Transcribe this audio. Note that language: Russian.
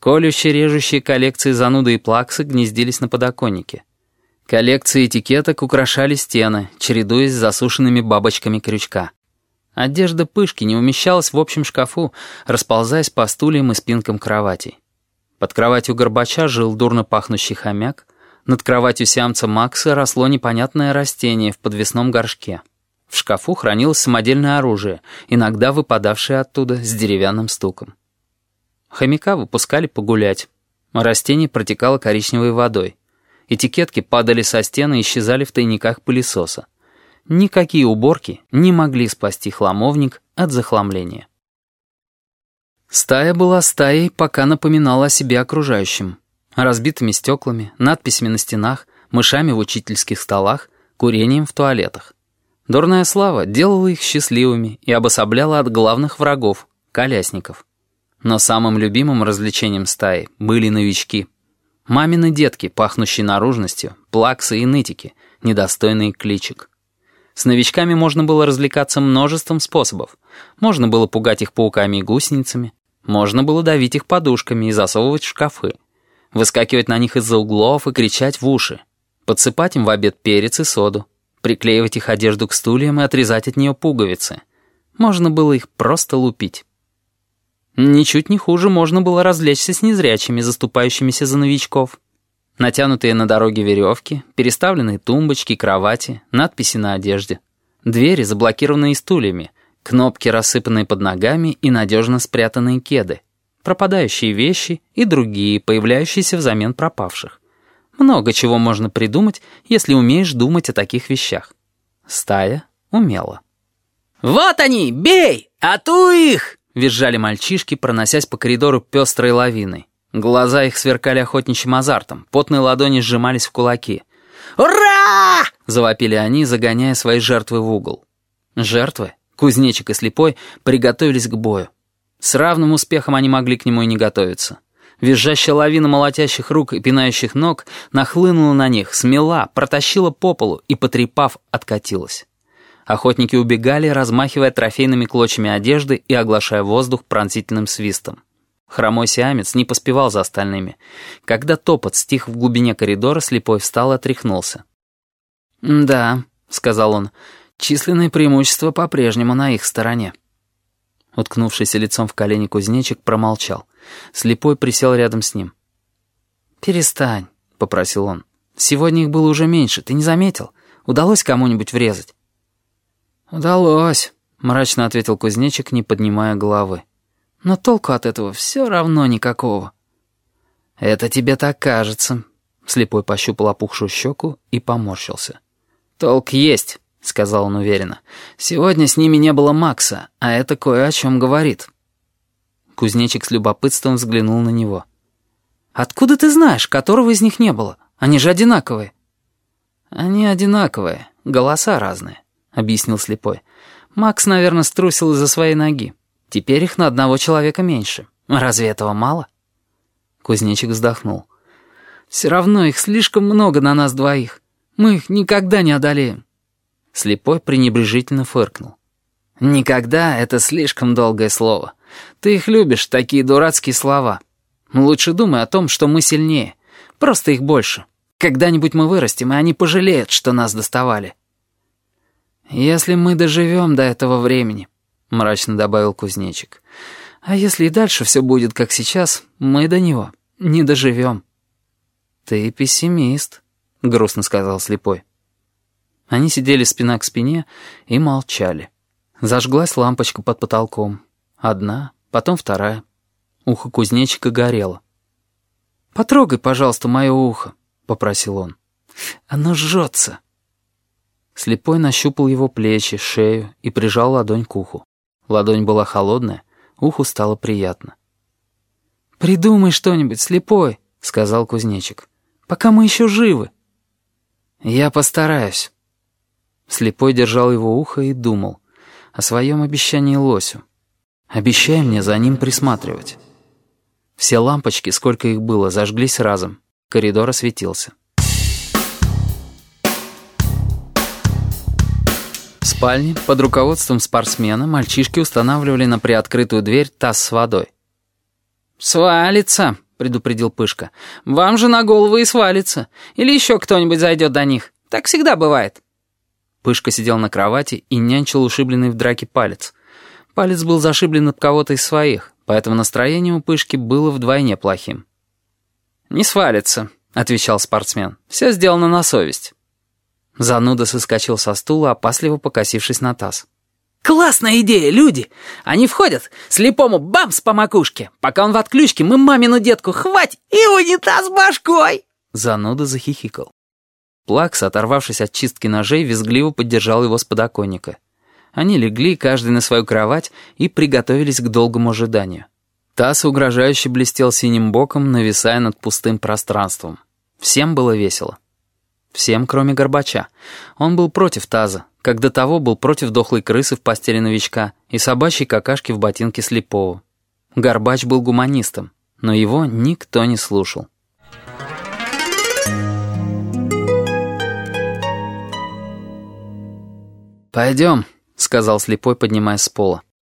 Колющие, режущие коллекции зануды и плаксы гнездились на подоконнике. Коллекции этикеток украшали стены, чередуясь с засушенными бабочками крючка. Одежда пышки не умещалась в общем шкафу, расползаясь по стульям и спинкам кроватей. Под кроватью Горбача жил дурно пахнущий хомяк, над кроватью сиамца Макса росло непонятное растение в подвесном горшке. В шкафу хранилось самодельное оружие, иногда выпадавшее оттуда с деревянным стуком. Хомяка выпускали погулять. Растение протекало коричневой водой. Этикетки падали со стены и исчезали в тайниках пылесоса. Никакие уборки не могли спасти хламовник от захламления. Стая была стаей, пока напоминала о себе окружающим. Разбитыми стеклами, надписями на стенах, мышами в учительских столах, курением в туалетах. Дурная слава делала их счастливыми и обособляла от главных врагов — колясников. Но самым любимым развлечением стаи были новички. Мамины детки, пахнущие наружностью, плаксы и нытики, недостойные кличек. С новичками можно было развлекаться множеством способов. Можно было пугать их пауками и гусеницами. Можно было давить их подушками и засовывать в шкафы. Выскакивать на них из-за углов и кричать в уши. Подсыпать им в обед перец и соду. Приклеивать их одежду к стульям и отрезать от нее пуговицы. Можно было их просто лупить. Ничуть не хуже можно было развлечься с незрячими, заступающимися за новичков. Натянутые на дороге веревки, переставленные тумбочки, кровати, надписи на одежде. Двери, заблокированные стульями, кнопки, рассыпанные под ногами и надежно спрятанные кеды. Пропадающие вещи и другие, появляющиеся взамен пропавших. Много чего можно придумать, если умеешь думать о таких вещах. Стая умела. «Вот они! Бей! А ту их!» — визжали мальчишки, проносясь по коридору пестрой лавиной. Глаза их сверкали охотничьим азартом, потные ладони сжимались в кулаки. «Ура!» — завопили они, загоняя свои жертвы в угол. Жертвы, кузнечик и слепой, приготовились к бою. С равным успехом они могли к нему и не готовиться. Визжащая лавина молотящих рук и пинающих ног нахлынула на них, смела, протащила по полу и, потрепав, откатилась. Охотники убегали, размахивая трофейными клочьями одежды и оглашая воздух пронзительным свистом. Хромой сиамец не поспевал за остальными. Когда топот стих в глубине коридора, слепой встал и отряхнулся. «Да», — сказал он, — «численное преимущество по-прежнему на их стороне». Уткнувшийся лицом в колени кузнечик промолчал. Слепой присел рядом с ним. «Перестань», — попросил он. «Сегодня их было уже меньше, ты не заметил? Удалось кому-нибудь врезать?» «Удалось», — мрачно ответил кузнечик, не поднимая головы. «Но толку от этого все равно никакого». «Это тебе так кажется», — слепой пощупал опухшую щеку и поморщился. «Толк есть», — сказал он уверенно. «Сегодня с ними не было Макса, а это кое о чем говорит». Кузнечик с любопытством взглянул на него. «Откуда ты знаешь, которого из них не было? Они же одинаковые». «Они одинаковые, голоса разные». — объяснил слепой. «Макс, наверное, струсил из-за своей ноги. Теперь их на одного человека меньше. Разве этого мало?» Кузнечик вздохнул. «Все равно их слишком много на нас двоих. Мы их никогда не одолеем». Слепой пренебрежительно фыркнул. «Никогда — это слишком долгое слово. Ты их любишь, такие дурацкие слова. Лучше думай о том, что мы сильнее. Просто их больше. Когда-нибудь мы вырастем, и они пожалеют, что нас доставали». «Если мы доживем до этого времени», — мрачно добавил кузнечик. «А если и дальше все будет как сейчас, мы до него не доживем». «Ты пессимист», — грустно сказал слепой. Они сидели спина к спине и молчали. Зажглась лампочка под потолком. Одна, потом вторая. Ухо кузнечика горело. «Потрогай, пожалуйста, мое ухо», — попросил он. «Оно жжется». Слепой нащупал его плечи, шею и прижал ладонь к уху. Ладонь была холодная, уху стало приятно. «Придумай что-нибудь, слепой», — сказал кузнечик. «Пока мы еще живы». «Я постараюсь». Слепой держал его ухо и думал о своем обещании лосю. «Обещай мне за ним присматривать». Все лампочки, сколько их было, зажглись разом. Коридор осветился. Спальне под руководством спортсмена мальчишки устанавливали на приоткрытую дверь таз с водой. «Свалится», — предупредил Пышка. «Вам же на голову и свалится. Или еще кто-нибудь зайдет до них. Так всегда бывает». Пышка сидел на кровати и нянчил ушибленный в драке палец. Палец был зашиблен об кого-то из своих, поэтому настроение у Пышки было вдвойне плохим. «Не свалится», — отвечал спортсмен. «Все сделано на совесть». Зануда соскочил со стула, опасливо покосившись на таз. «Классная идея, люди! Они входят, слепому бамс по макушке. Пока он в отключке, мы мамину детку хвать и унитаз башкой!» Зануда захихикал. Плакс, оторвавшись от чистки ножей, визгливо поддержал его с подоконника. Они легли, каждый на свою кровать, и приготовились к долгому ожиданию. Таз угрожающе блестел синим боком, нависая над пустым пространством. Всем было весело. Всем, кроме Горбача. Он был против таза, как до того был против дохлой крысы в постели новичка и собачьей какашки в ботинке слепого. Горбач был гуманистом, но его никто не слушал. «Пойдем», — сказал слепой, поднимаясь с пола.